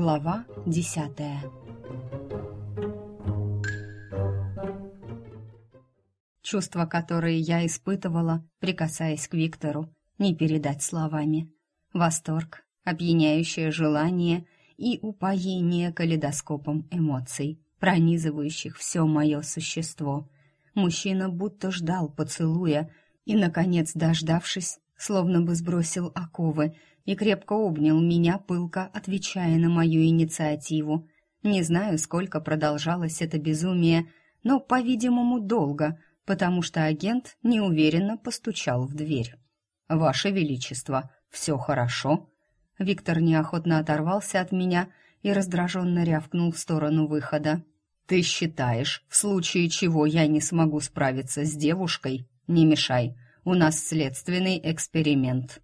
Глава десятая Чувства, которые я испытывала, прикасаясь к Виктору, не передать словами. Восторг, опьяняющее желание и упоение калейдоскопом эмоций, пронизывающих все мое существо. Мужчина будто ждал поцелуя и, наконец, дождавшись, словно бы сбросил оковы и крепко обнял меня, пылко отвечая на мою инициативу. Не знаю, сколько продолжалось это безумие, но, по-видимому, долго, потому что агент неуверенно постучал в дверь. «Ваше Величество, все хорошо?» Виктор неохотно оторвался от меня и раздраженно рявкнул в сторону выхода. «Ты считаешь, в случае чего я не смогу справиться с девушкой? Не мешай, у нас следственный эксперимент».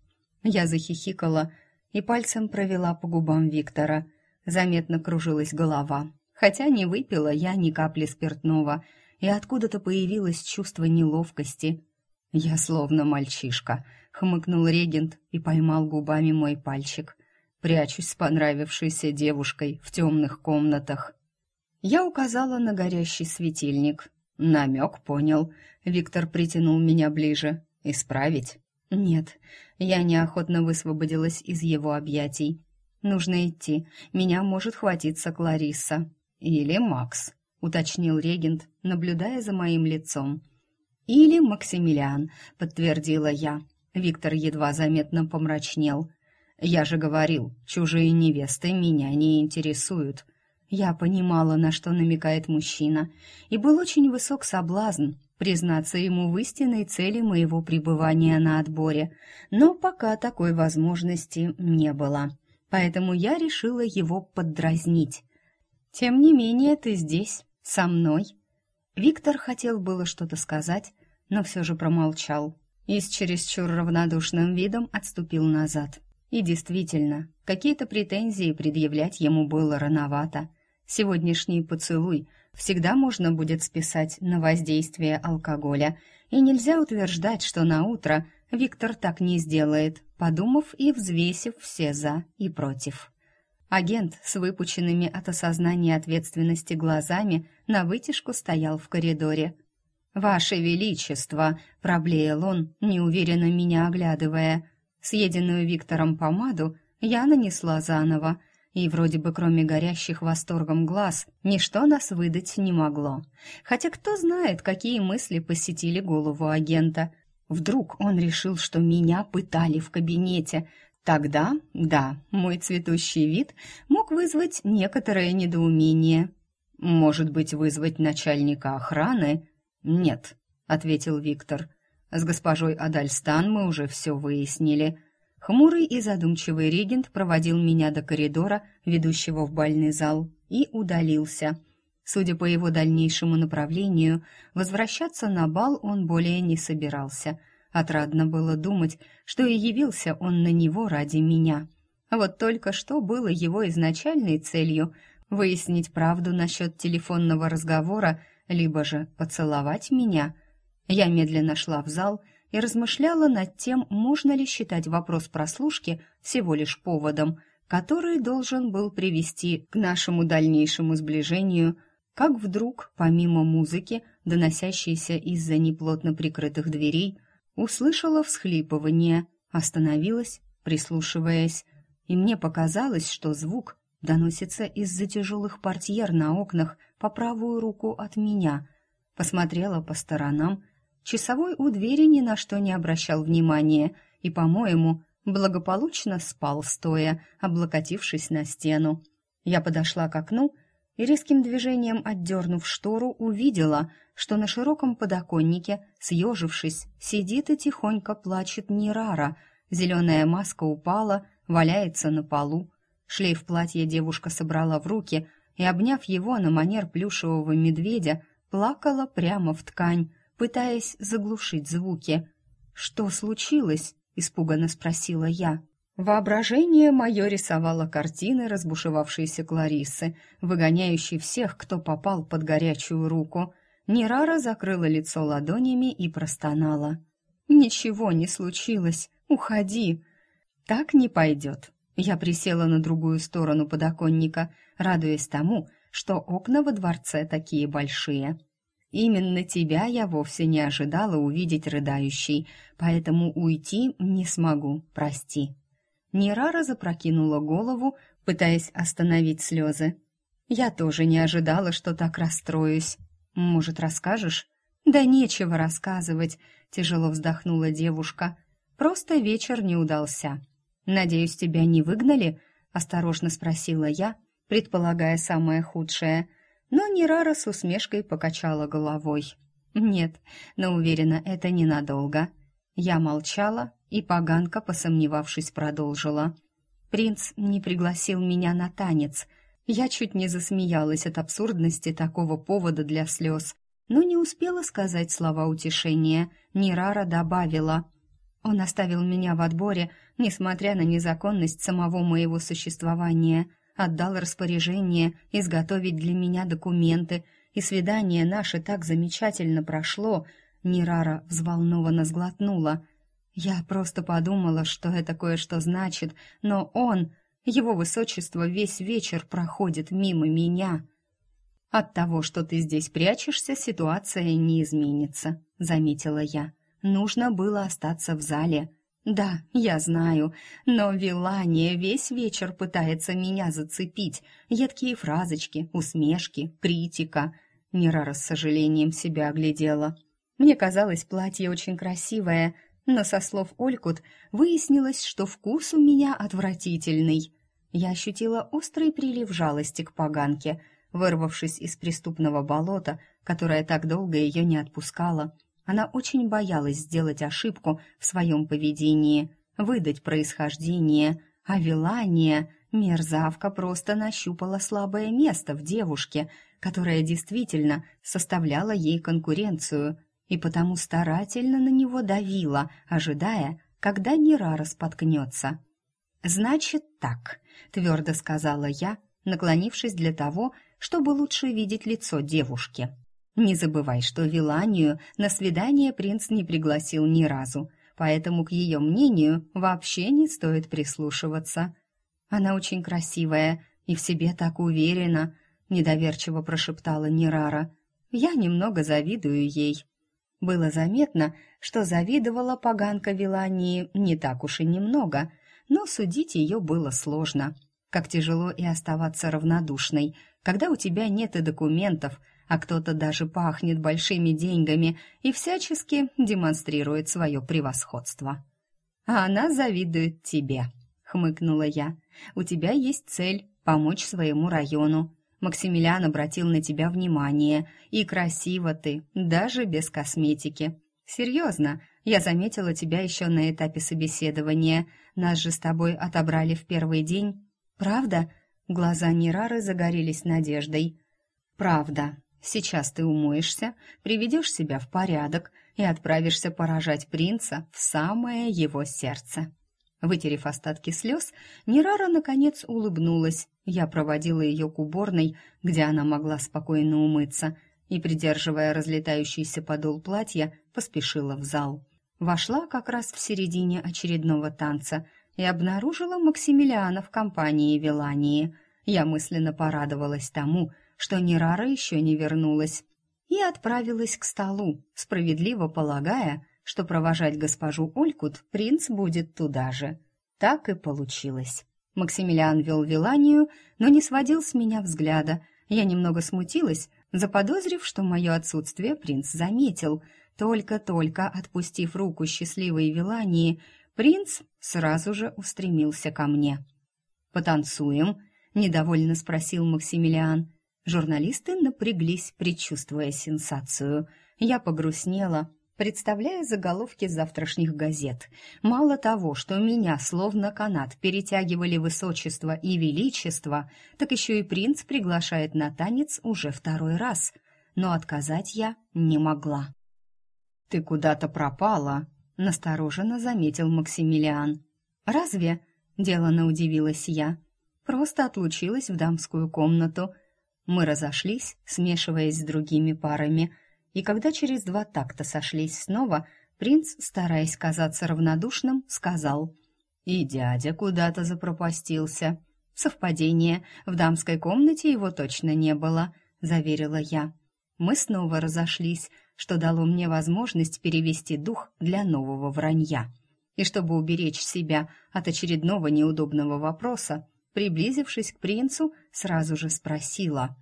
Я захихикала и пальцем провела по губам Виктора. Заметно кружилась голова, хотя не выпила я ни капли спиртного, и откуда-то появилось чувство неловкости. «Я словно мальчишка», — хмыкнул регент и поймал губами мой пальчик. «Прячусь с понравившейся девушкой в темных комнатах». Я указала на горящий светильник. Намек понял. Виктор притянул меня ближе. «Исправить?» «Нет». Я неохотно высвободилась из его объятий. «Нужно идти. Меня может хватиться Кларисса». «Или Макс», — уточнил регент, наблюдая за моим лицом. «Или Максимилиан», — подтвердила я. Виктор едва заметно помрачнел. «Я же говорил, чужие невесты меня не интересуют». Я понимала, на что намекает мужчина, и был очень высок соблазн признаться ему в истинной цели моего пребывания на отборе, но пока такой возможности не было. Поэтому я решила его поддразнить. «Тем не менее ты здесь, со мной». Виктор хотел было что-то сказать, но все же промолчал и с чересчур равнодушным видом отступил назад. И действительно, какие-то претензии предъявлять ему было рановато. Сегодняшний поцелуй всегда можно будет списать на воздействие алкоголя, и нельзя утверждать, что на утро Виктор так не сделает, подумав и взвесив все «за» и «против». Агент с выпученными от осознания ответственности глазами на вытяжку стоял в коридоре – «Ваше Величество!» — проблеял он, неуверенно меня оглядывая. Съеденную Виктором помаду я нанесла заново, и вроде бы кроме горящих восторгом глаз ничто нас выдать не могло. Хотя кто знает, какие мысли посетили голову агента. Вдруг он решил, что меня пытали в кабинете. Тогда, да, мой цветущий вид мог вызвать некоторое недоумение. Может быть, вызвать начальника охраны? «Нет», — ответил Виктор. «С госпожой Адальстан мы уже все выяснили». Хмурый и задумчивый регент проводил меня до коридора, ведущего в бальный зал, и удалился. Судя по его дальнейшему направлению, возвращаться на бал он более не собирался. Отрадно было думать, что и явился он на него ради меня. Вот только что было его изначальной целью — выяснить правду насчет телефонного разговора либо же поцеловать меня. Я медленно шла в зал и размышляла над тем, можно ли считать вопрос прослушки всего лишь поводом, который должен был привести к нашему дальнейшему сближению, как вдруг, помимо музыки, доносящейся из-за неплотно прикрытых дверей, услышала всхлипывание, остановилась, прислушиваясь, и мне показалось, что звук доносится из-за тяжелых портьер на окнах по правую руку от меня. Посмотрела по сторонам. Часовой у двери ни на что не обращал внимания и, по-моему, благополучно спал стоя, облокотившись на стену. Я подошла к окну и резким движением отдернув штору, увидела, что на широком подоконнике, съежившись, сидит и тихонько плачет Нирара. Зеленая маска упала, валяется на полу. Шлейф платья девушка собрала в руки, и, обняв его на манер плюшевого медведя, плакала прямо в ткань, пытаясь заглушить звуки. «Что случилось?» — испуганно спросила я. Воображение мое рисовало картины разбушевавшейся Клариссы, выгоняющей всех, кто попал под горячую руку. Нерара закрыла лицо ладонями и простонала. «Ничего не случилось. Уходи!» «Так не пойдет. Я присела на другую сторону подоконника, радуясь тому, что окна во дворце такие большие. Именно тебя я вовсе не ожидала увидеть рыдающей, поэтому уйти не смогу, прости. Нерара запрокинула голову, пытаясь остановить слезы. Я тоже не ожидала, что так расстроюсь. Может, расскажешь? Да нечего рассказывать, тяжело вздохнула девушка. Просто вечер не удался. Надеюсь, тебя не выгнали? осторожно спросила я, предполагая самое худшее. Но Нерара с усмешкой покачала головой. Нет, но уверена, это ненадолго. Я молчала, и поганка, посомневавшись, продолжила. Принц не пригласил меня на танец. Я чуть не засмеялась от абсурдности такого повода для слез, но не успела сказать слова утешения. Нерара добавила: "Он оставил меня в отборе, несмотря на незаконность самого моего существования, отдал распоряжение изготовить для меня документы, и свидание наше так замечательно прошло". Нерара взволнованно сглотнула. Я просто подумала, что это кое-что значит, но он, его высочество, весь вечер проходит мимо меня. От того, что ты здесь прячешься, ситуация не изменится, заметила я. Нужно было остаться в зале. Да, я знаю, но Вилания весь вечер пытается меня зацепить. Едкие фразочки, усмешки, критика. Нерара с сожалением себя оглядела. Мне казалось, платье очень красивое, но со слов Олькут выяснилось, что вкус у меня отвратительный. Я ощутила острый прилив жалости к поганке, вырвавшись из преступного болота, которое так долго ее не отпускало. Она очень боялась сделать ошибку в своем поведении, выдать происхождение, а Вилания, мерзавка, просто нащупала слабое место в девушке, которая действительно составляла ей конкуренцию, и потому старательно на него давила, ожидая, когда Нера распоткнется. «Значит так», — твердо сказала я, наклонившись для того, чтобы лучше видеть лицо девушки. «Не забывай, что Виланию на свидание принц не пригласил ни разу, поэтому к ее мнению вообще не стоит прислушиваться. Она очень красивая и в себе так уверена», — недоверчиво прошептала Нерара. «Я немного завидую ей». Было заметно, что завидовала поганка Вилании не так уж и немного, но судить ее было сложно. Как тяжело и оставаться равнодушной, когда у тебя нет и документов, а кто-то даже пахнет большими деньгами и всячески демонстрирует свое превосходство. «А она завидует тебе», — хмыкнула я. «У тебя есть цель — помочь своему району. Максимилиан обратил на тебя внимание, и красиво ты, даже без косметики. Серьезно, я заметила тебя еще на этапе собеседования. Нас же с тобой отобрали в первый день. Правда? Глаза Нерары загорелись надеждой. Правда. Сейчас ты умоешься, приведешь себя в порядок и отправишься поражать принца в самое его сердце. Вытерев остатки слез, Нерара наконец улыбнулась. Я проводила ее к уборной, где она могла спокойно умыться, и, придерживая разлетающийся подол платья, поспешила в зал. Вошла как раз в середине очередного танца и обнаружила Максимилиана в компании Вилании. Я мысленно порадовалась тому, что Нерара еще не вернулась, и отправилась к столу, справедливо полагая, что провожать госпожу Олькут принц будет туда же. Так и получилось. Максимилиан вел Виланию, но не сводил с меня взгляда. Я немного смутилась, заподозрив, что мое отсутствие принц заметил. Только-только отпустив руку счастливой Вилании, принц сразу же устремился ко мне. «Потанцуем?» — недовольно спросил Максимилиан. Журналисты напряглись, предчувствуя сенсацию. Я погрустнела, представляя заголовки завтрашних газет. Мало того, что меня словно канат перетягивали высочество и величество, так еще и принц приглашает на танец уже второй раз. Но отказать я не могла. «Ты куда-то пропала», — настороженно заметил Максимилиан. «Разве?» — делано удивилась я. «Просто отлучилась в дамскую комнату». Мы разошлись, смешиваясь с другими парами — и когда через два такта сошлись снова, принц, стараясь казаться равнодушным, сказал И дядя куда-то запропастился. Совпадение, в дамской комнате его точно не было, заверила я. Мы снова разошлись, что дало мне возможность перевести дух для нового вранья. И чтобы уберечь себя от очередного неудобного вопроса, приблизившись к принцу, сразу же спросила: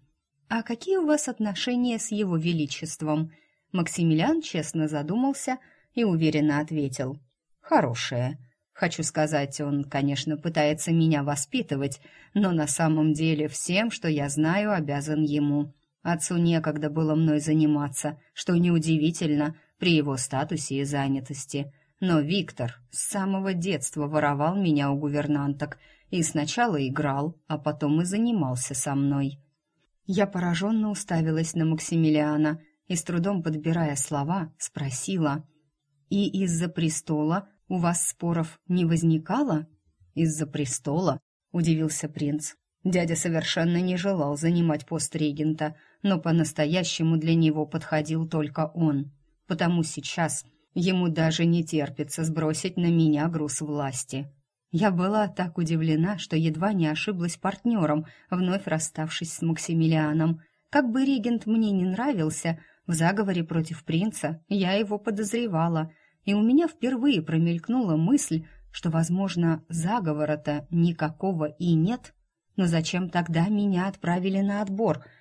"А какие у вас отношения с его величеством?" Максимилиан честно задумался и уверенно ответил: "Хорошие. Хочу сказать, он, конечно, пытается меня воспитывать, но на самом деле всем, что я знаю, обязан ему. Отцу некогда было мной заниматься, что неудивительно при его статусе и занятости. Но Виктор с самого детства воровал меня у гувернанток и сначала играл, а потом и занимался со мной. Я пораженно уставилась на Максимилиана и, с трудом подбирая слова, спросила, «И из-за престола у вас споров не возникало?» «Из-за престола?» — удивился принц. Дядя совершенно не желал занимать пост регента, но по-настоящему для него подходил только он. Потому сейчас ему даже не терпится сбросить на меня груз власти. Я была так удивлена, что едва не ошиблась партнером, вновь расставшись с Максимилианом. Как бы регент мне не нравился, в заговоре против принца я его подозревала, и у меня впервые промелькнула мысль, что, возможно, заговора-то никакого и нет. Но зачем тогда меня отправили на отбор —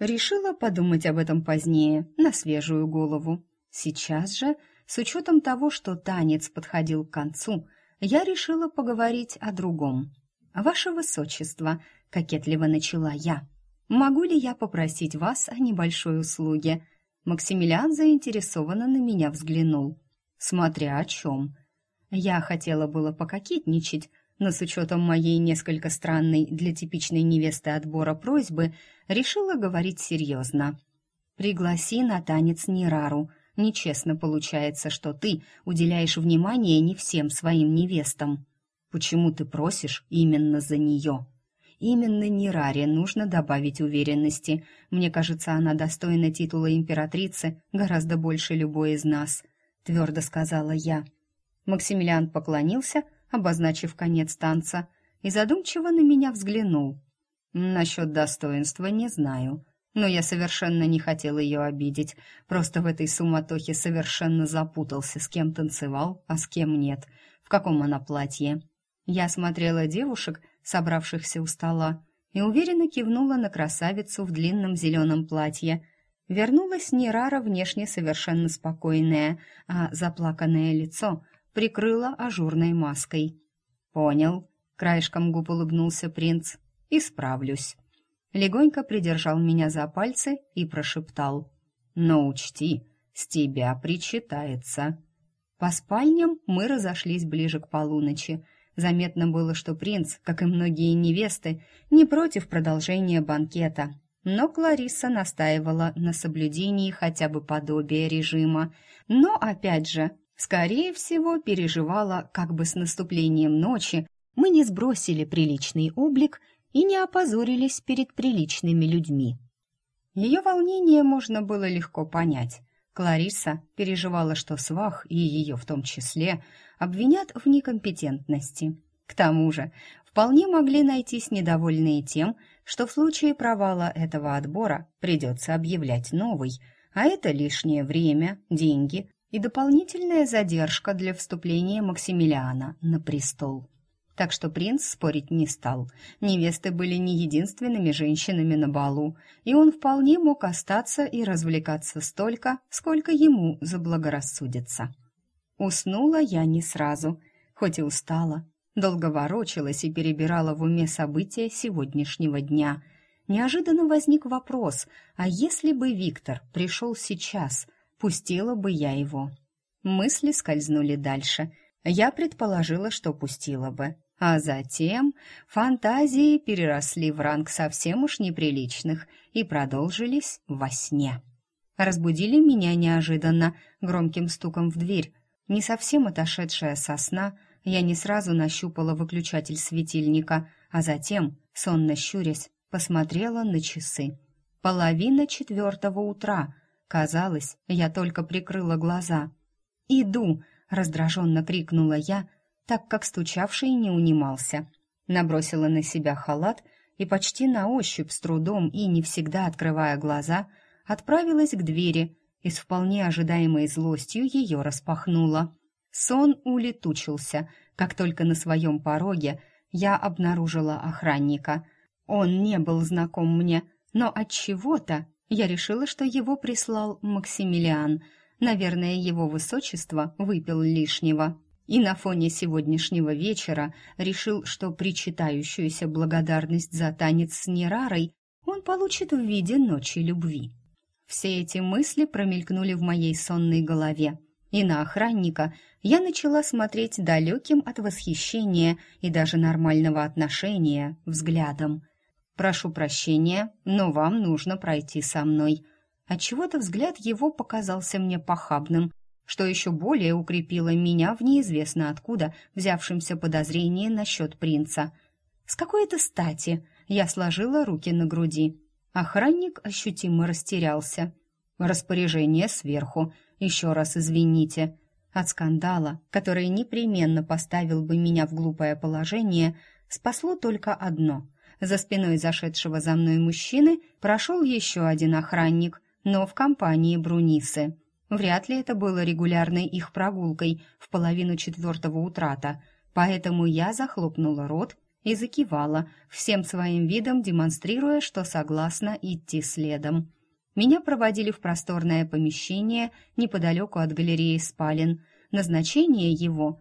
Решила подумать об этом позднее, на свежую голову. Сейчас же, с учетом того, что танец подходил к концу, я решила поговорить о другом. «Ваше Высочество», — кокетливо начала я, — «могу ли я попросить вас о небольшой услуге?» Максимилиан заинтересованно на меня взглянул. «Смотря о чем». Я хотела было пококетничать, но с учетом моей несколько странной для типичной невесты отбора просьбы, решила говорить серьезно. «Пригласи на танец Нерару. Нечестно получается, что ты уделяешь внимание не всем своим невестам. Почему ты просишь именно за нее?» Именно Нераре нужно добавить уверенности. Мне кажется, она достойна титула императрицы гораздо больше любой из нас, твердо сказала я. Максимилиан поклонился, обозначив конец танца, и задумчиво на меня взглянул. Насчет достоинства не знаю, но я совершенно не хотел ее обидеть, просто в этой суматохе совершенно запутался, с кем танцевал, а с кем нет, в каком она платье. Я смотрела девушек, собравшихся у стола, и уверенно кивнула на красавицу в длинном зеленом платье. Вернулась Нерара внешне совершенно спокойная, а заплаканное лицо прикрыла ажурной маской. «Понял», — краешком губ улыбнулся принц. «Исправлюсь». Легонько придержал меня за пальцы и прошептал. «Но учти, с тебя причитается». По спальням мы разошлись ближе к полуночи. Заметно было, что принц, как и многие невесты, не против продолжения банкета. Но Кларисса настаивала на соблюдении хотя бы подобия режима. Но, опять же, Скорее всего, переживала, как бы с наступлением ночи мы не сбросили приличный облик и не опозорились перед приличными людьми. Ее волнение можно было легко понять. Клариса переживала, что свах, и ее в том числе, обвинят в некомпетентности. К тому же, вполне могли найтись недовольные тем, что в случае провала этого отбора придется объявлять новый, а это лишнее время, деньги, и дополнительная задержка для вступления Максимилиана на престол. Так что принц спорить не стал. Невесты были не единственными женщинами на балу, и он вполне мог остаться и развлекаться столько, сколько ему заблагорассудится. Уснула я не сразу, хоть и устала. Долго ворочалась и перебирала в уме события сегодняшнего дня. Неожиданно возник вопрос, а если бы Виктор пришел сейчас – пустила бы я его. Мысли скользнули дальше. Я предположила, что пустила бы. А затем фантазии переросли в ранг совсем уж неприличных и продолжились во сне. Разбудили меня неожиданно громким стуком в дверь. Не совсем отошедшая со сна, я не сразу нащупала выключатель светильника, а затем, сонно щурясь, посмотрела на часы. Половина четвертого утра, Казалось, я только прикрыла глаза. «Иду!» — раздраженно крикнула я, так как стучавший не унимался. Набросила на себя халат и почти на ощупь, с трудом и не всегда открывая глаза, отправилась к двери и с вполне ожидаемой злостью ее распахнула. Сон улетучился, как только на своем пороге я обнаружила охранника. Он не был знаком мне, но от чего-то я решила, что его прислал Максимилиан. Наверное, его высочество выпил лишнего. И на фоне сегодняшнего вечера решил, что причитающуюся благодарность за танец с Нерарой он получит в виде ночи любви. Все эти мысли промелькнули в моей сонной голове, и на охранника я начала смотреть далеким от восхищения и даже нормального отношения взглядом. Прошу прощения, но вам нужно пройти со мной. Отчего-то взгляд его показался мне похабным, что еще более укрепило меня в неизвестно откуда взявшемся подозрении насчет принца. С какой-то стати я сложила руки на груди. Охранник ощутимо растерялся. Распоряжение сверху. Еще раз извините. От скандала, который непременно поставил бы меня в глупое положение, спасло только одно — за спиной зашедшего за мной мужчины прошел еще один охранник, но в компании Брунисы. Вряд ли это было регулярной их прогулкой в половину четвертого утрата, поэтому я захлопнула рот и закивала, всем своим видом демонстрируя, что согласна идти следом. Меня проводили в просторное помещение неподалеку от галереи спален. Назначение его...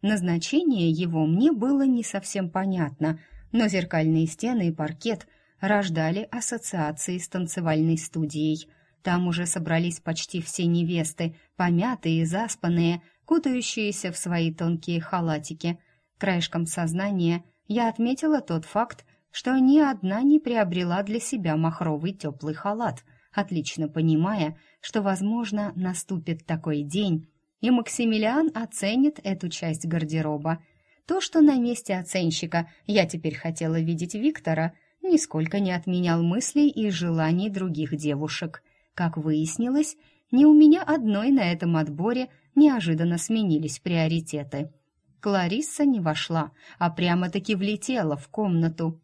Назначение его мне было не совсем понятно — но зеркальные стены и паркет рождали ассоциации с танцевальной студией. Там уже собрались почти все невесты, помятые и заспанные, кутающиеся в свои тонкие халатики. Краешком сознания я отметила тот факт, что ни одна не приобрела для себя махровый теплый халат, отлично понимая, что, возможно, наступит такой день, и Максимилиан оценит эту часть гардероба – то, что на месте оценщика я теперь хотела видеть Виктора, нисколько не отменял мыслей и желаний других девушек. Как выяснилось, не у меня одной на этом отборе неожиданно сменились приоритеты. Кларисса не вошла, а прямо-таки влетела в комнату.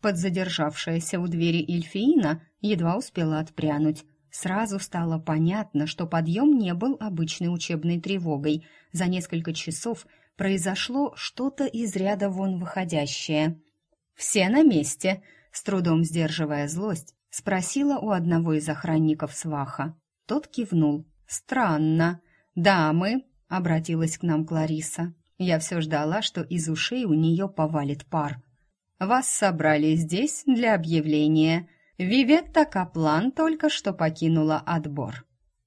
Подзадержавшаяся у двери Эльфиина едва успела отпрянуть. Сразу стало понятно, что подъем не был обычной учебной тревогой. За несколько часов произошло что-то из ряда вон выходящее. «Все на месте», — с трудом сдерживая злость, спросила у одного из охранников сваха. Тот кивнул. «Странно. Дамы», — обратилась к нам Клариса. Я все ждала, что из ушей у нее повалит пар. «Вас собрали здесь для объявления. Виветта Каплан только что покинула отбор».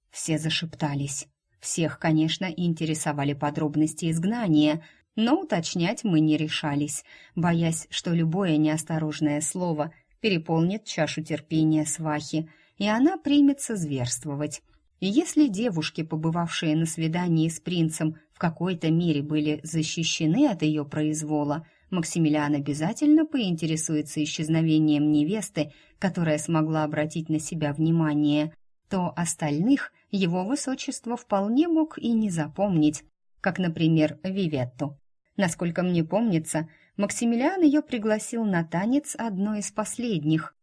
Все зашептались. Всех, конечно, интересовали подробности изгнания, но уточнять мы не решались, боясь, что любое неосторожное слово переполнит чашу терпения свахи, и она примется зверствовать. И если девушки, побывавшие на свидании с принцем, в какой-то мере были защищены от ее произвола, Максимилиан обязательно поинтересуется исчезновением невесты, которая смогла обратить на себя внимание, то остальных его высочество вполне мог и не запомнить, как, например, Виветту. Насколько мне помнится, Максимилиан ее пригласил на танец одной из последних.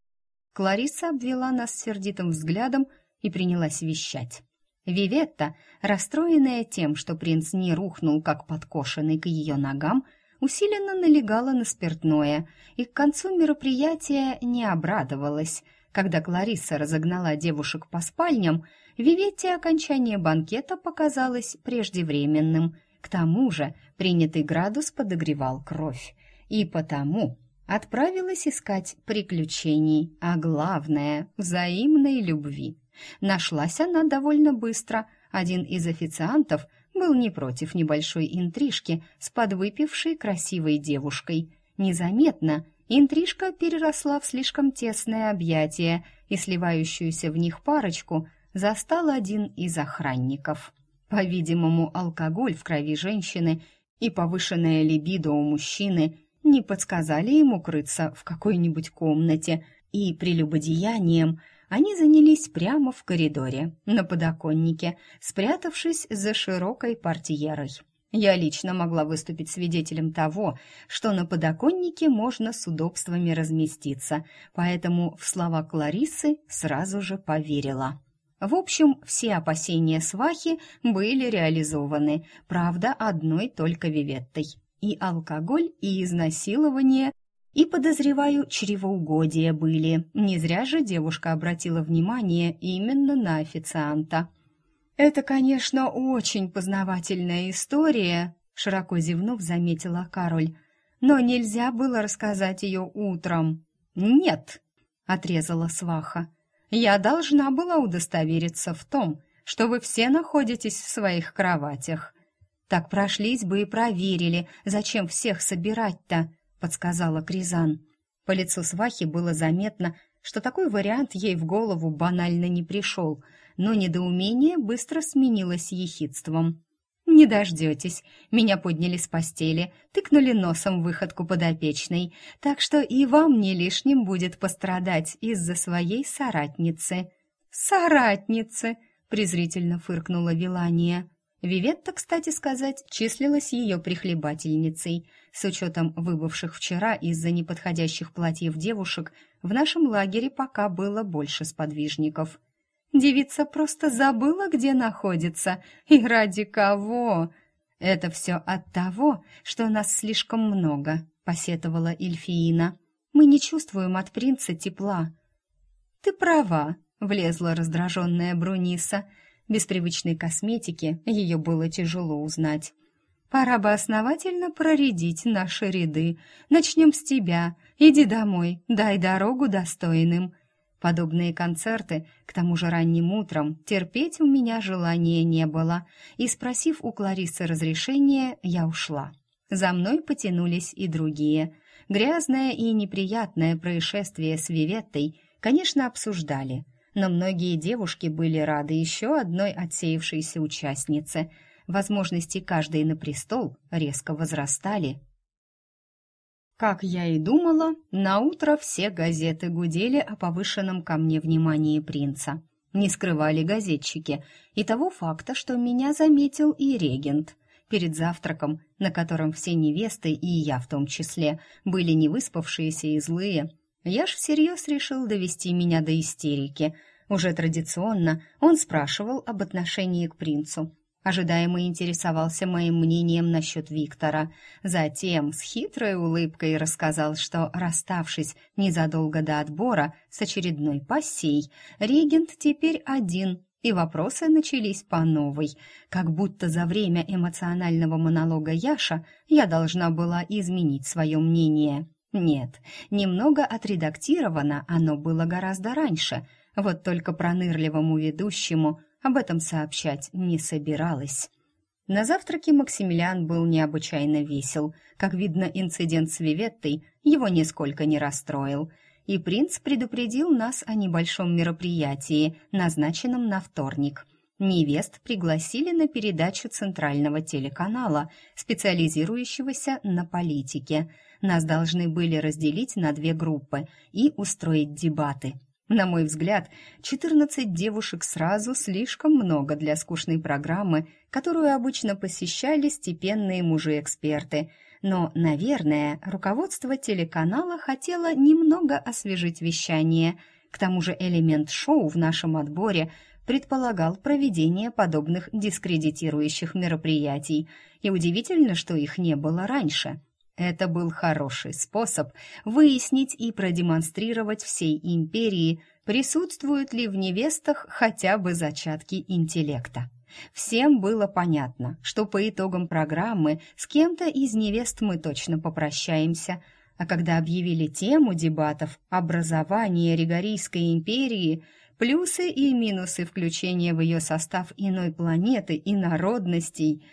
Клариса обвела нас сердитым взглядом и принялась вещать. Виветта, расстроенная тем, что принц не рухнул, как подкошенный к ее ногам, усиленно налегала на спиртное и к концу мероприятия не обрадовалась – когда Кларисса разогнала девушек по спальням, Виветте окончание банкета показалось преждевременным. К тому же принятый градус подогревал кровь. И потому отправилась искать приключений, а главное — взаимной любви. Нашлась она довольно быстро. Один из официантов был не против небольшой интрижки с подвыпившей красивой девушкой. Незаметно — Интрижка переросла в слишком тесное объятие, и сливающуюся в них парочку застал один из охранников. По-видимому, алкоголь в крови женщины и повышенная либидо у мужчины не подсказали ему крыться в какой-нибудь комнате, и прелюбодеянием они занялись прямо в коридоре, на подоконнике, спрятавшись за широкой портьерой. Я лично могла выступить свидетелем того, что на подоконнике можно с удобствами разместиться, поэтому в слова Кларисы сразу же поверила. В общем, все опасения свахи были реализованы, правда, одной только Виветтой. И алкоголь, и изнасилование, и, подозреваю, чревоугодие были. Не зря же девушка обратила внимание именно на официанта. «Это, конечно, очень познавательная история», — широко зевнув, заметила Кароль. «Но нельзя было рассказать ее утром». «Нет», — отрезала сваха. Я должна была удостовериться в том, что вы все находитесь в своих кроватях. Так прошлись бы и проверили, зачем всех собирать-то, подсказала Кризан. По лицу свахи было заметно, что такой вариант ей в голову банально не пришел, но недоумение быстро сменилось ехидством. «Не дождетесь. Меня подняли с постели, тыкнули носом в выходку подопечной, так что и вам не лишним будет пострадать из-за своей соратницы». «Соратницы!» — презрительно фыркнула Вилания. Виветта, кстати сказать, числилась ее прихлебательницей. С учетом выбывших вчера из-за неподходящих платьев девушек, в нашем лагере пока было больше сподвижников. Девица просто забыла, где находится и ради кого. Это все от того, что нас слишком много, посетовала Эльфиина. Мы не чувствуем от принца тепла. Ты права, влезла раздраженная Бруниса. Без привычной косметики ее было тяжело узнать. Пора бы основательно проредить наши ряды. Начнем с тебя. Иди домой, дай дорогу достойным. Подобные концерты, к тому же ранним утром, терпеть у меня желания не было, и, спросив у Кларисы разрешения, я ушла. За мной потянулись и другие. Грязное и неприятное происшествие с Виветтой, конечно, обсуждали, но многие девушки были рады еще одной отсеявшейся участнице. Возможности каждой на престол резко возрастали, как я и думала, на утро все газеты гудели о повышенном ко мне внимании принца. Не скрывали газетчики и того факта, что меня заметил и регент. Перед завтраком, на котором все невесты, и я в том числе, были невыспавшиеся и злые, я ж всерьез решил довести меня до истерики. Уже традиционно он спрашивал об отношении к принцу, Ожидаемо интересовался моим мнением насчет Виктора. Затем с хитрой улыбкой рассказал, что, расставшись незадолго до отбора с очередной пассией, регент теперь один, и вопросы начались по новой. Как будто за время эмоционального монолога Яша я должна была изменить свое мнение. Нет, немного отредактировано оно было гораздо раньше, вот только пронырливому ведущему – об этом сообщать не собиралась. На завтраке Максимилиан был необычайно весел. Как видно, инцидент с Виветтой его нисколько не расстроил. И принц предупредил нас о небольшом мероприятии, назначенном на вторник. Невест пригласили на передачу центрального телеканала, специализирующегося на политике. Нас должны были разделить на две группы и устроить дебаты – на мой взгляд, 14 девушек сразу слишком много для скучной программы, которую обычно посещали степенные мужи-эксперты. Но, наверное, руководство телеканала хотело немного освежить вещание. К тому же элемент шоу в нашем отборе предполагал проведение подобных дискредитирующих мероприятий, и удивительно, что их не было раньше. Это был хороший способ выяснить и продемонстрировать всей империи, присутствуют ли в невестах хотя бы зачатки интеллекта. Всем было понятно, что по итогам программы с кем-то из невест мы точно попрощаемся, а когда объявили тему дебатов «Образование Ригорийской империи», плюсы и минусы включения в ее состав иной планеты и народностей,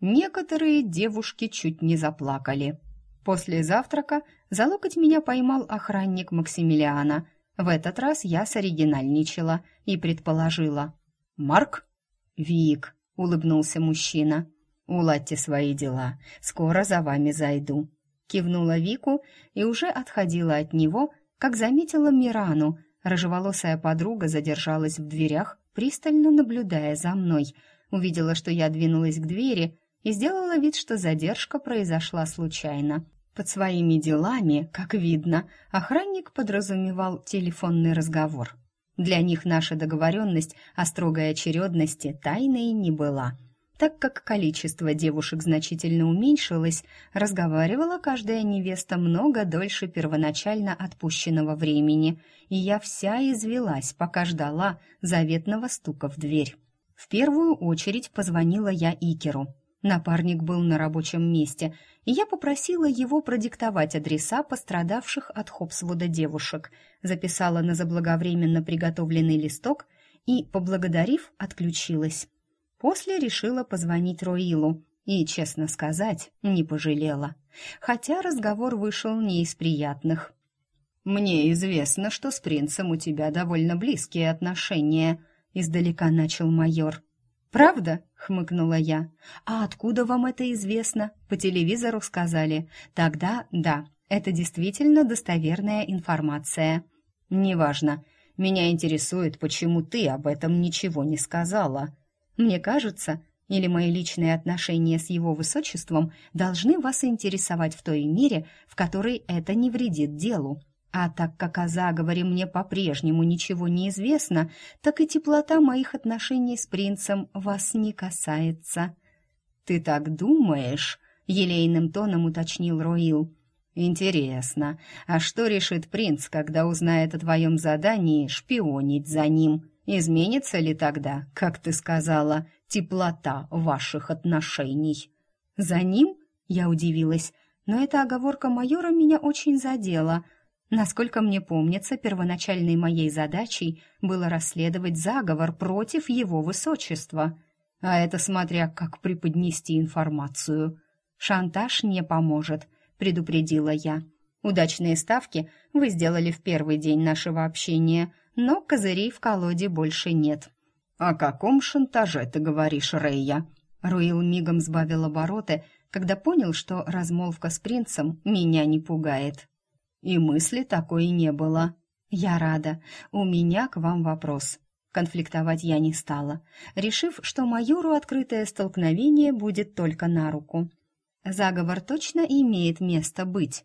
некоторые девушки чуть не заплакали. После завтрака за локоть меня поймал охранник Максимилиана. В этот раз я соригинальничала и предположила. «Марк?» «Вик», — улыбнулся мужчина. «Уладьте свои дела, скоро за вами зайду». Кивнула Вику и уже отходила от него, как заметила Мирану. Рыжеволосая подруга задержалась в дверях, пристально наблюдая за мной. Увидела, что я двинулась к двери, и сделала вид, что задержка произошла случайно. Под своими делами, как видно, охранник подразумевал телефонный разговор. Для них наша договоренность о строгой очередности тайной не была. Так как количество девушек значительно уменьшилось, разговаривала каждая невеста много дольше первоначально отпущенного времени, и я вся извелась, пока ждала заветного стука в дверь. В первую очередь позвонила я Икеру. Напарник был на рабочем месте, и я попросила его продиктовать адреса пострадавших от Хопсвуда девушек, записала на заблаговременно приготовленный листок и, поблагодарив, отключилась. После решила позвонить Роилу и, честно сказать, не пожалела. Хотя разговор вышел не из приятных. «Мне известно, что с принцем у тебя довольно близкие отношения», — издалека начал майор. «Правда?» — хмыкнула я. «А откуда вам это известно? По телевизору сказали. Тогда да, это действительно достоверная информация». «Неважно. Меня интересует, почему ты об этом ничего не сказала. Мне кажется, или мои личные отношения с его высочеством должны вас интересовать в той мере, в которой это не вредит делу. А так как о заговоре мне по-прежнему ничего не известно, так и теплота моих отношений с принцем вас не касается. Ты так думаешь? елейным тоном уточнил Роил. Интересно, а что решит принц, когда узнает о твоем задании шпионить за ним? Изменится ли тогда, как ты сказала, теплота ваших отношений? За ним? Я удивилась, но эта оговорка майора меня очень задела — Насколько мне помнится, первоначальной моей задачей было расследовать заговор против его высочества. А это смотря как преподнести информацию. Шантаж не поможет, предупредила я. Удачные ставки вы сделали в первый день нашего общения, но козырей в колоде больше нет. О каком шантаже ты говоришь, Рейя? Руил мигом сбавил обороты, когда понял, что размолвка с принцем меня не пугает. И мысли такой не было. Я рада. У меня к вам вопрос. Конфликтовать я не стала, решив, что майору открытое столкновение будет только на руку. Заговор точно имеет место быть.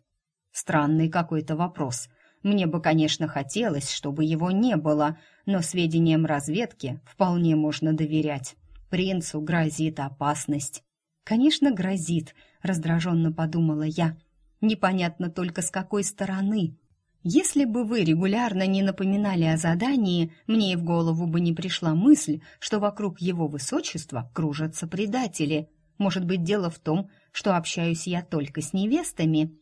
Странный какой-то вопрос. Мне бы, конечно, хотелось, чтобы его не было, но сведениям разведки вполне можно доверять. Принцу грозит опасность. Конечно, грозит, раздраженно подумала я. Непонятно только с какой стороны. Если бы вы регулярно не напоминали о задании, мне и в голову бы не пришла мысль, что вокруг его высочества кружатся предатели. Может быть, дело в том, что общаюсь я только с невестами?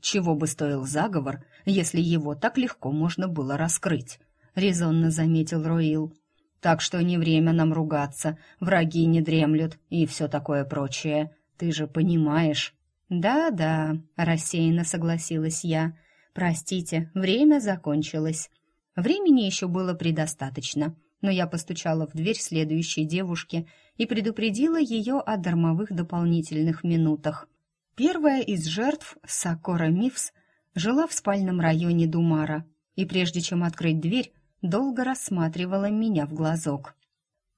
Чего бы стоил заговор, если его так легко можно было раскрыть? резонно заметил Роил. Так что не время нам ругаться, враги не дремлют и все такое прочее. Ты же понимаешь. «Да-да», — рассеянно согласилась я. «Простите, время закончилось». Времени еще было предостаточно, но я постучала в дверь следующей девушки и предупредила ее о дармовых дополнительных минутах. Первая из жертв, Сакора Мифс, жила в спальном районе Думара, и прежде чем открыть дверь, долго рассматривала меня в глазок.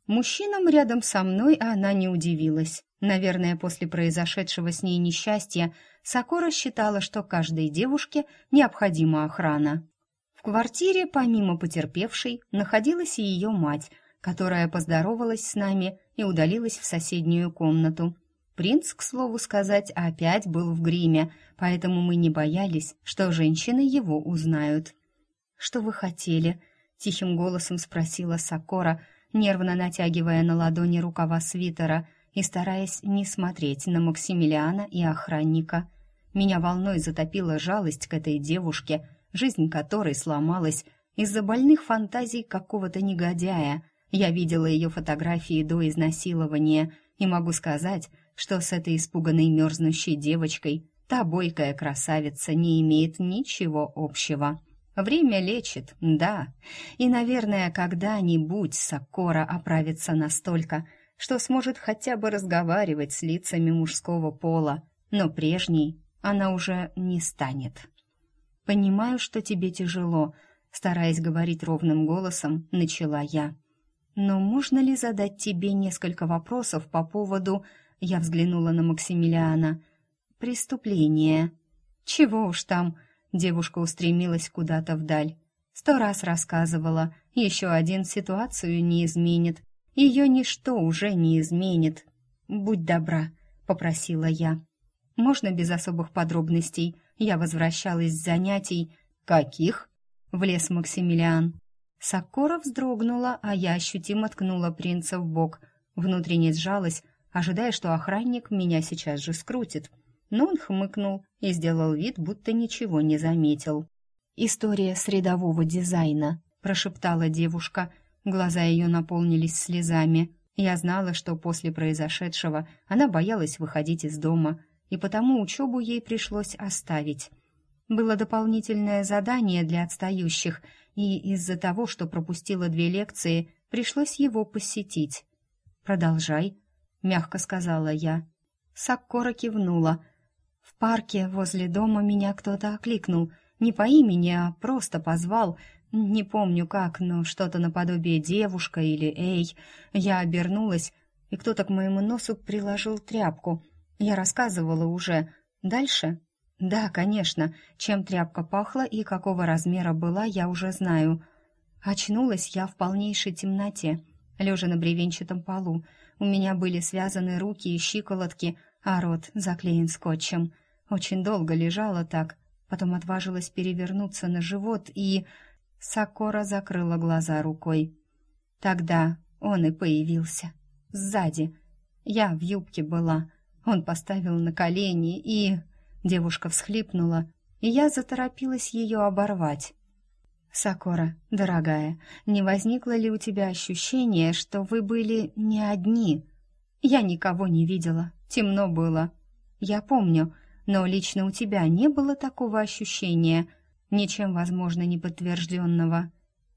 Мужчинам рядом со мной она не удивилась. Наверное, после произошедшего с ней несчастья Сакора считала, что каждой девушке необходима охрана. В квартире, помимо потерпевшей, находилась и ее мать, которая поздоровалась с нами и удалилась в соседнюю комнату. Принц, к слову сказать, опять был в гриме, поэтому мы не боялись, что женщины его узнают. «Что вы хотели?» — тихим голосом спросила Сакора, нервно натягивая на ладони рукава свитера — и стараясь не смотреть на Максимилиана и охранника. Меня волной затопила жалость к этой девушке, жизнь которой сломалась из-за больных фантазий какого-то негодяя. Я видела ее фотографии до изнасилования и могу сказать, что с этой испуганной мерзнущей девочкой та бойкая красавица не имеет ничего общего. Время лечит, да, и, наверное, когда-нибудь Саккора оправится настолько, что сможет хотя бы разговаривать с лицами мужского пола, но прежней она уже не станет. «Понимаю, что тебе тяжело», — стараясь говорить ровным голосом, начала я. «Но можно ли задать тебе несколько вопросов по поводу я взглянула на Максимилиана. «Преступление». «Чего уж там?» Девушка устремилась куда-то вдаль. Сто раз рассказывала, еще один ситуацию не изменит. Ее ничто уже не изменит. «Будь добра», — попросила я. «Можно без особых подробностей?» Я возвращалась с занятий. «Каких?» — влез Максимилиан. Соккора вздрогнула, а я ощутимо ткнула принца в бок. Внутренне сжалась, ожидая, что охранник меня сейчас же скрутит. Но он хмыкнул и сделал вид, будто ничего не заметил. «История средового дизайна», — прошептала девушка. Глаза ее наполнились слезами. Я знала, что после произошедшего она боялась выходить из дома, и потому учебу ей пришлось оставить. Было дополнительное задание для отстающих, и из-за того, что пропустила две лекции, пришлось его посетить. «Продолжай», — мягко сказала я. Саккора кивнула. В парке возле дома меня кто-то окликнул. Не по имени, а просто позвал. Не помню как, но что-то наподобие девушка или эй. Я обернулась, и кто-то к моему носу приложил тряпку. Я рассказывала уже. Дальше? Да, конечно. Чем тряпка пахла и какого размера была, я уже знаю. Очнулась я в полнейшей темноте, лежа на бревенчатом полу. У меня были связаны руки и щиколотки, а рот заклеен скотчем. Очень долго лежала так, потом отважилась перевернуться на живот и... Сакора закрыла глаза рукой. Тогда он и появился. Сзади. Я в юбке была. Он поставил на колени и... Девушка всхлипнула, и я заторопилась ее оборвать. «Сакора, дорогая, не возникло ли у тебя ощущение, что вы были не одни? Я никого не видела, темно было. Я помню, но лично у тебя не было такого ощущения, ничем, возможно, не подтвержденного.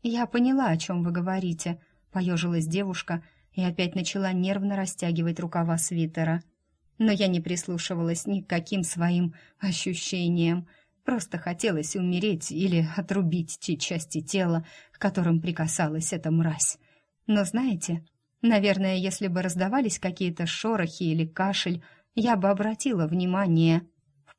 Я поняла, о чем вы говорите», — поежилась девушка и опять начала нервно растягивать рукава свитера но я не прислушивалась ни к каким своим ощущениям. Просто хотелось умереть или отрубить те части тела, к которым прикасалась эта мразь. Но знаете, наверное, если бы раздавались какие-то шорохи или кашель, я бы обратила внимание.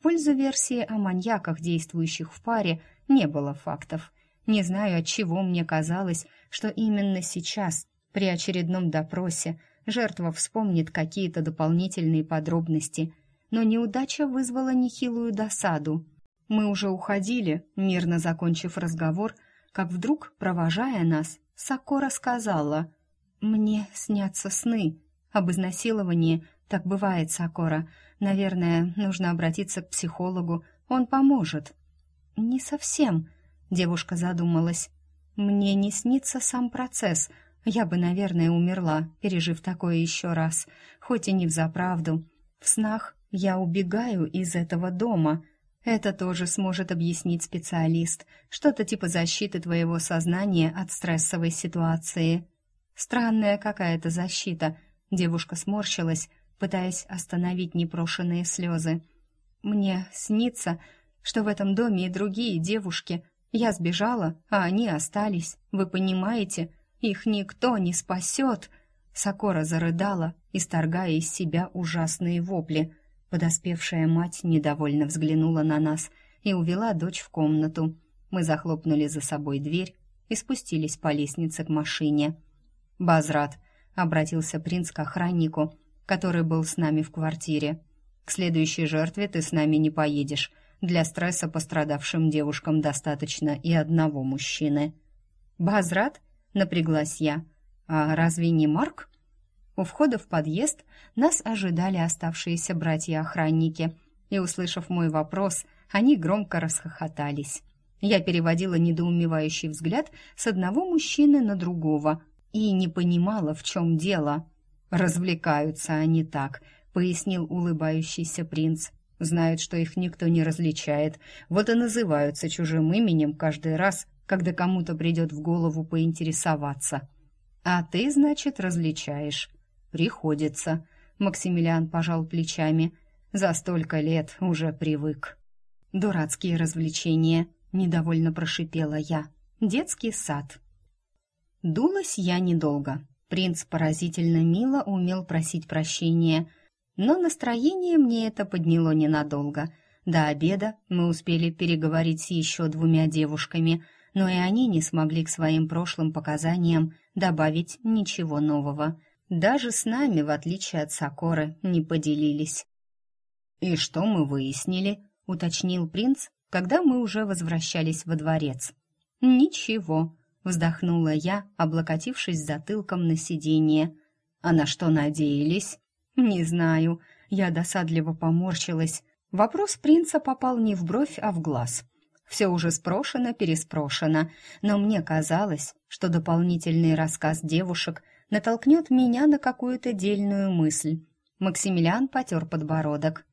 Пользу версии о маньяках, действующих в паре, не было фактов. Не знаю, от чего мне казалось, что именно сейчас, при очередном допросе, жертва вспомнит какие-то дополнительные подробности, но неудача вызвала нехилую досаду. Мы уже уходили, мирно закончив разговор, как вдруг, провожая нас, Сакора сказала «Мне снятся сны об изнасиловании, так бывает, Сакора. Наверное, нужно обратиться к психологу, он поможет». «Не совсем», — девушка задумалась. «Мне не снится сам процесс», — я бы, наверное, умерла, пережив такое еще раз, хоть и не взаправду. В снах я убегаю из этого дома. Это тоже сможет объяснить специалист. Что-то типа защиты твоего сознания от стрессовой ситуации. Странная какая-то защита. Девушка сморщилась, пытаясь остановить непрошенные слезы. Мне снится, что в этом доме и другие девушки. Я сбежала, а они остались. Вы понимаете? — их никто не спасет!» Сокора зарыдала, исторгая из себя ужасные вопли. Подоспевшая мать недовольно взглянула на нас и увела дочь в комнату. Мы захлопнули за собой дверь и спустились по лестнице к машине. «Базрат», — обратился принц к охраннику, который был с нами в квартире. «К следующей жертве ты с нами не поедешь. Для стресса пострадавшим девушкам достаточно и одного мужчины». «Базрат?» напряглась я. А разве не Марк? У входа в подъезд нас ожидали оставшиеся братья-охранники, и, услышав мой вопрос, они громко расхохотались. Я переводила недоумевающий взгляд с одного мужчины на другого и не понимала, в чем дело. «Развлекаются они так», — пояснил улыбающийся принц. «Знают, что их никто не различает, вот и называются чужим именем каждый раз, когда кому-то придет в голову поинтересоваться. А ты, значит, различаешь. Приходится. Максимилиан пожал плечами. За столько лет уже привык. Дурацкие развлечения, недовольно прошипела я. Детский сад. Дулась я недолго. Принц поразительно мило умел просить прощения. Но настроение мне это подняло ненадолго. До обеда мы успели переговорить с еще двумя девушками, но и они не смогли к своим прошлым показаниям добавить ничего нового. Даже с нами, в отличие от Сокоры, не поделились. «И что мы выяснили?» — уточнил принц, когда мы уже возвращались во дворец. «Ничего», — вздохнула я, облокотившись затылком на сиденье. «А на что надеялись?» «Не знаю». Я досадливо поморщилась. Вопрос принца попал не в бровь, а в глаз. Все уже спрошено, переспрошено, но мне казалось, что дополнительный рассказ девушек натолкнет меня на какую-то дельную мысль. Максимилиан потер подбородок.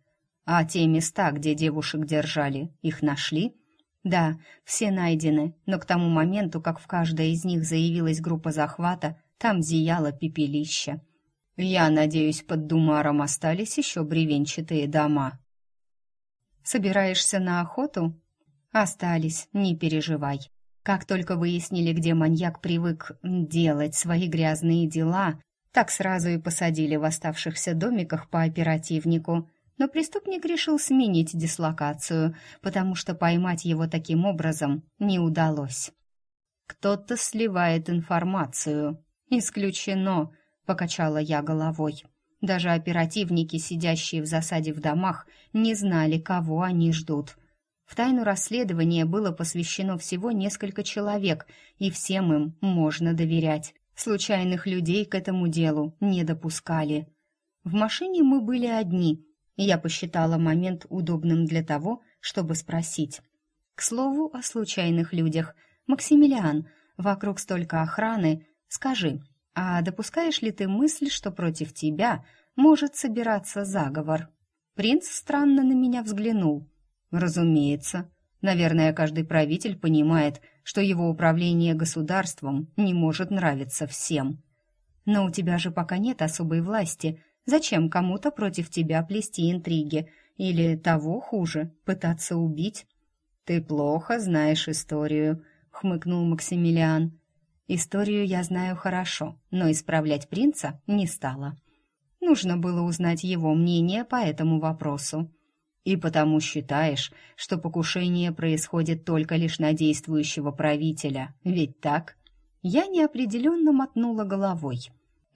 «А те места, где девушек держали, их нашли?» «Да, все найдены, но к тому моменту, как в каждой из них заявилась группа захвата, там зияло пепелище. Я надеюсь, под Думаром остались еще бревенчатые дома». «Собираешься на охоту?» «Остались, не переживай. Как только выяснили, где маньяк привык делать свои грязные дела, так сразу и посадили в оставшихся домиках по оперативнику. Но преступник решил сменить дислокацию, потому что поймать его таким образом не удалось. «Кто-то сливает информацию. Исключено», — покачала я головой. Даже оперативники, сидящие в засаде в домах, не знали, кого они ждут — в тайну расследования было посвящено всего несколько человек, и всем им можно доверять. Случайных людей к этому делу не допускали. В машине мы были одни, я посчитала момент удобным для того, чтобы спросить. К слову о случайных людях. Максимилиан, вокруг столько охраны. Скажи, а допускаешь ли ты мысль, что против тебя может собираться заговор? Принц странно на меня взглянул. Разумеется. Наверное, каждый правитель понимает, что его управление государством не может нравиться всем. Но у тебя же пока нет особой власти. Зачем кому-то против тебя плести интриги? Или того хуже, пытаться убить? Ты плохо знаешь историю, хмыкнул Максимилиан. Историю я знаю хорошо, но исправлять принца не стала. Нужно было узнать его мнение по этому вопросу. И потому считаешь, что покушение происходит только лишь на действующего правителя, ведь так? Я неопределенно мотнула головой.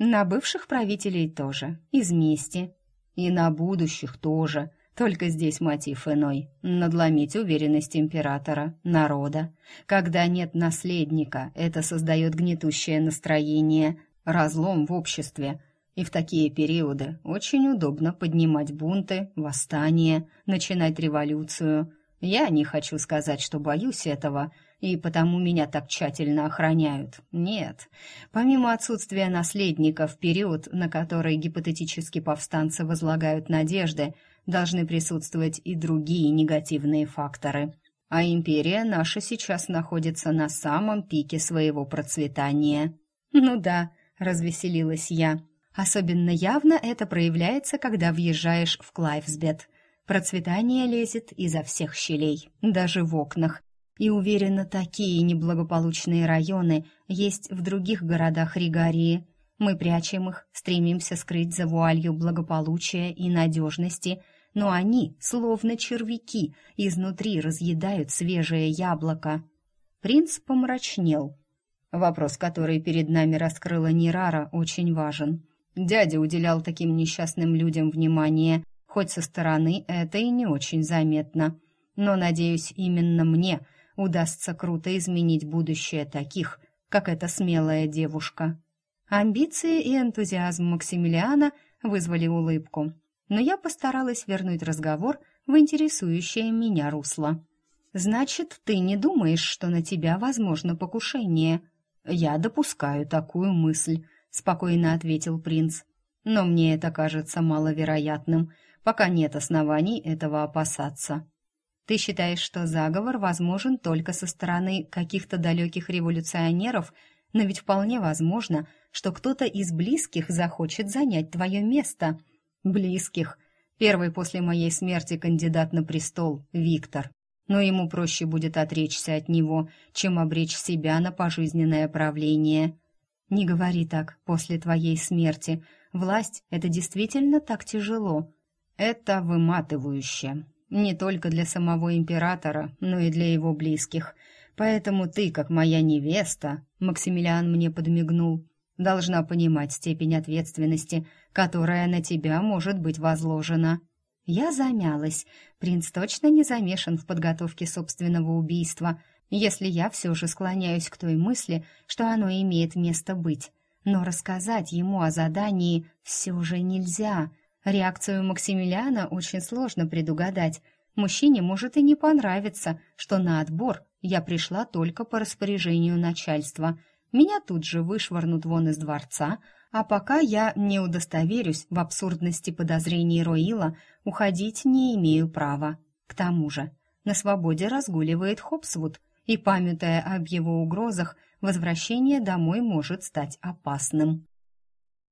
На бывших правителей тоже, из мести. И на будущих тоже, только здесь мотив иной — надломить уверенность императора, народа. Когда нет наследника, это создает гнетущее настроение, разлом в обществе — и в такие периоды очень удобно поднимать бунты, восстания, начинать революцию. Я не хочу сказать, что боюсь этого, и потому меня так тщательно охраняют. Нет. Помимо отсутствия наследника в период, на который гипотетически повстанцы возлагают надежды, должны присутствовать и другие негативные факторы. А империя наша сейчас находится на самом пике своего процветания. Ну да, развеселилась я. Особенно явно это проявляется, когда въезжаешь в Клайвсбет. Процветание лезет изо всех щелей, даже в окнах. И уверенно, такие неблагополучные районы есть в других городах Ригарии. Мы прячем их, стремимся скрыть за вуалью благополучия и надежности, но они, словно червяки, изнутри разъедают свежее яблоко. Принц помрачнел. Вопрос, который перед нами раскрыла Нирара, очень важен. Дядя уделял таким несчастным людям внимание, хоть со стороны это и не очень заметно. Но, надеюсь, именно мне удастся круто изменить будущее таких, как эта смелая девушка. Амбиции и энтузиазм Максимилиана вызвали улыбку, но я постаралась вернуть разговор в интересующее меня русло. «Значит, ты не думаешь, что на тебя возможно покушение?» «Я допускаю такую мысль», спокойно ответил принц. Но мне это кажется маловероятным, пока нет оснований этого опасаться. Ты считаешь, что заговор возможен только со стороны каких-то далеких революционеров, но ведь вполне возможно, что кто-то из близких захочет занять твое место. Близких. Первый после моей смерти кандидат на престол — Виктор. Но ему проще будет отречься от него, чем обречь себя на пожизненное правление. «Не говори так после твоей смерти. Власть — это действительно так тяжело. Это выматывающе. Не только для самого императора, но и для его близких. Поэтому ты, как моя невеста, Максимилиан мне подмигнул, должна понимать степень ответственности, которая на тебя может быть возложена. Я замялась. Принц точно не замешан в подготовке собственного убийства, если я все же склоняюсь к той мысли, что оно имеет место быть. Но рассказать ему о задании все же нельзя. Реакцию Максимилиана очень сложно предугадать. Мужчине может и не понравиться, что на отбор я пришла только по распоряжению начальства. Меня тут же вышвырнут вон из дворца, а пока я не удостоверюсь в абсурдности подозрений Роила, уходить не имею права. К тому же, на свободе разгуливает Хопсвуд, и, памятая об его угрозах, возвращение домой может стать опасным.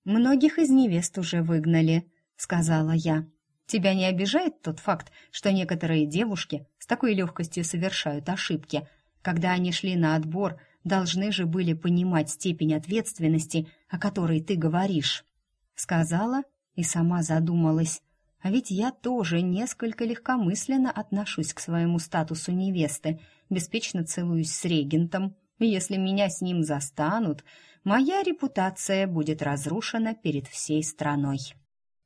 «Многих из невест уже выгнали», — сказала я. «Тебя не обижает тот факт, что некоторые девушки с такой легкостью совершают ошибки? Когда они шли на отбор, должны же были понимать степень ответственности, о которой ты говоришь». Сказала и сама задумалась. А ведь я тоже несколько легкомысленно отношусь к своему статусу невесты, беспечно целуюсь с регентом. Если меня с ним застанут, моя репутация будет разрушена перед всей страной.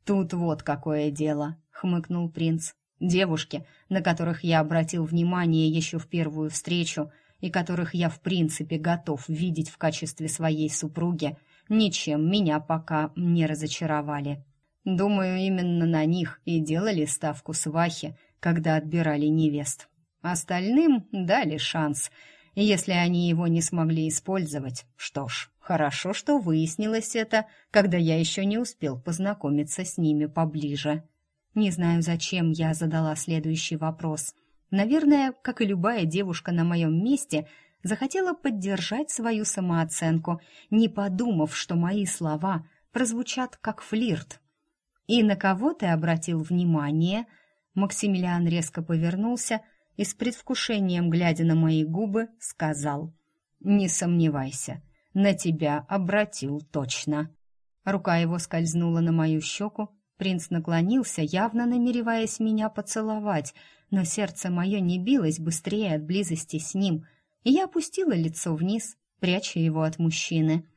Тут вот какое дело, хмыкнул принц. Девушки, на которых я обратил внимание еще в первую встречу и которых я в принципе готов видеть в качестве своей супруги, ничем меня пока не разочаровали. Думаю, именно на них и делали ставку свахи, когда отбирали невест. Остальным дали шанс. Если они его не смогли использовать, что ж, хорошо, что выяснилось это, когда я еще не успел познакомиться с ними поближе. Не знаю, зачем я задала следующий вопрос. Наверное, как и любая девушка на моем месте, захотела поддержать свою самооценку, не подумав, что мои слова прозвучат как флирт. «И на кого ты обратил внимание?» Максимилиан резко повернулся и с предвкушением, глядя на мои губы, сказал «Не сомневайся, на тебя обратил точно». Рука его скользнула на мою щеку, принц наклонился, явно намереваясь меня поцеловать, но сердце мое не билось быстрее от близости с ним, и я опустила лицо вниз, пряча его от мужчины.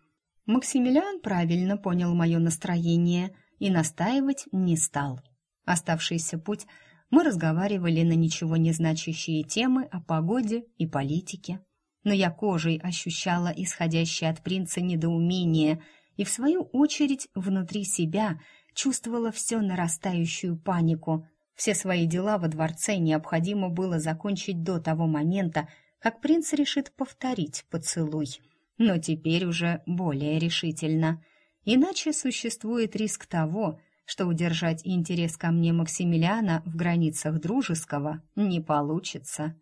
Максимилиан правильно понял мое настроение и настаивать не стал. Оставшийся путь мы разговаривали на ничего не значащие темы о погоде и политике. Но я кожей ощущала исходящее от принца недоумение и, в свою очередь, внутри себя чувствовала все нарастающую панику. Все свои дела во дворце необходимо было закончить до того момента, как принц решит повторить поцелуй. Но теперь уже более решительно. Иначе существует риск того, что удержать интерес ко мне Максимилиана в границах дружеского не получится.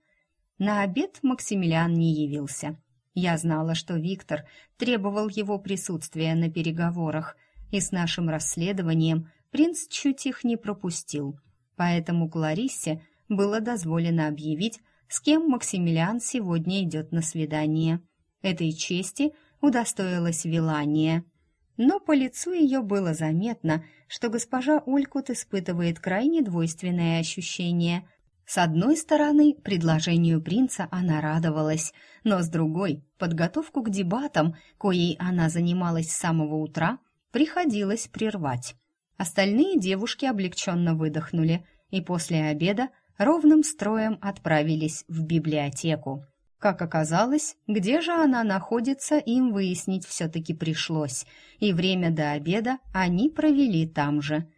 На обед Максимилиан не явился. Я знала, что Виктор требовал его присутствия на переговорах, и с нашим расследованием принц чуть их не пропустил. Поэтому Клариссе было дозволено объявить, с кем Максимилиан сегодня идет на свидание. Этой чести удостоилась Вилания — но по лицу ее было заметно, что госпожа Улькут испытывает крайне двойственное ощущение. С одной стороны, предложению принца она радовалась, но с другой, подготовку к дебатам, коей она занималась с самого утра, приходилось прервать. Остальные девушки облегченно выдохнули и после обеда ровным строем отправились в библиотеку. Как оказалось, где же она находится, им выяснить все-таки пришлось, и время до обеда они провели там же.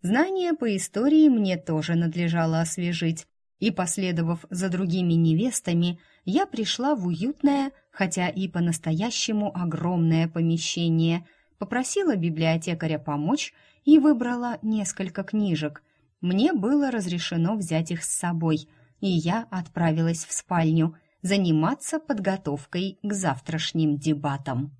Знания по истории мне тоже надлежало освежить, и, последовав за другими невестами, я пришла в уютное, хотя и по-настоящему огромное помещение, попросила библиотекаря помочь и выбрала несколько книжек. Мне было разрешено взять их с собой, и я отправилась в спальню – заниматься подготовкой к завтрашним дебатам.